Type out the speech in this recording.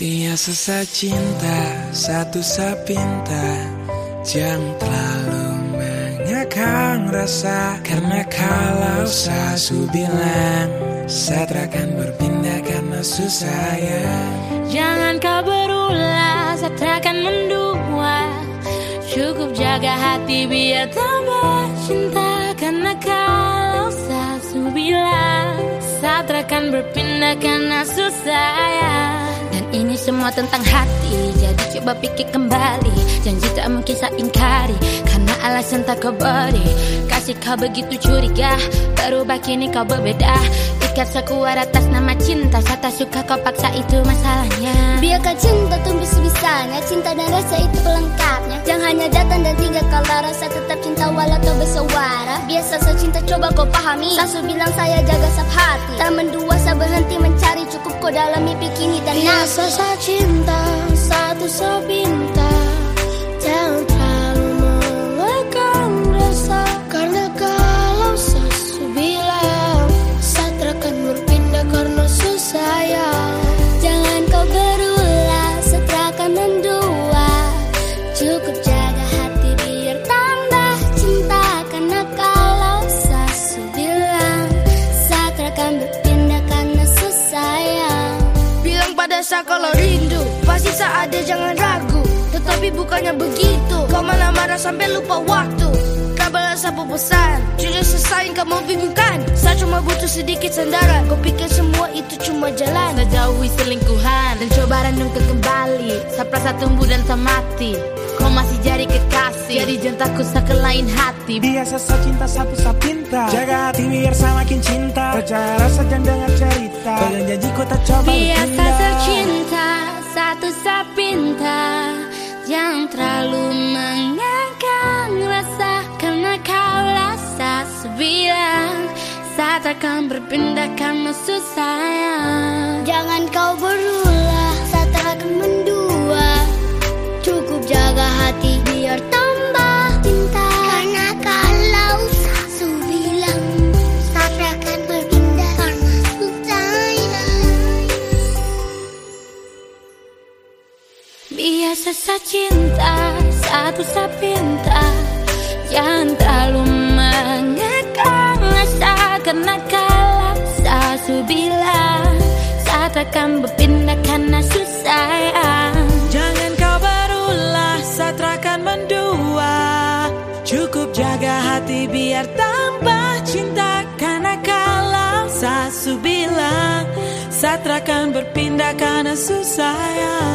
Dia susah cinta, satu sapinta Jangan terlalu mengekang rasa. Karena kalau sasu bilang Saya akan berpindah karena susah ya Jangan kau berulah, saya akan mendua. Cukup jaga hati biar tambah cinta. Karena kalau sasu bilang akan berpindah karena susah ya. Dan ini semua tentang hati Jadi coba pikir kembali. Janji tak mungkin saya ingkari Karena alasan tak kau Kasih kau begitu curiga. Berubah kini kau berbeda. Ikat sekuat atas nama cinta. Saya tak suka kau paksa itu masalahnya. Biarkan cinta tumbuh sebisanya. Cinta dan rasa itu pelengkapnya. Jangan hanya datang dan tinggal Kalau rasa tetap cinta walau tak bersuara. Biasa saya cinta coba kau pahami. Sasu bilang saya jaga sap hati. Tak mendua saya berhenti mencari Cukup kau dalam mimpi kini dan Biasa saya cinta Saya kalau rindu. Pasti saya ada jangan ragu. Tetapi bukannya begitu. Kau malah marah sampai lupa waktu. Kau balas apa pesan? Jujur sesaing kamu bingungkan. Saya cuma butuh sedikit sandaran. Kau pikir semua itu cuma jalan. Saya selingkuhan Dan coba renungkan kembali. Saya perasa tumbuh dan tak mati Kau masih jadi kekasih. Jadi jangan takut saya ke lain hati. Biasa saya cinta sapu sapinta Jaga hati biar saya makin cinta. Percaya rasa jangan dengar cerita. Pegang janji kau tak coba Biasa tercinta Satu sapinta Jangan terlalu mengangkang rasa. Karena kau rasa sebilang. Saat akan berpindah karena susah ya. Jangan kau berulah Saya cinta Satu sapinta Jangan terlalu mengekang rasa Karena kalau sasu bilang Saat akan berpindah karena susah. Jangan kau berulah saat akan mendua Cukup jaga hati biar tambah cinta Karena kalau sasu bilang Saat akan berpindah karena susah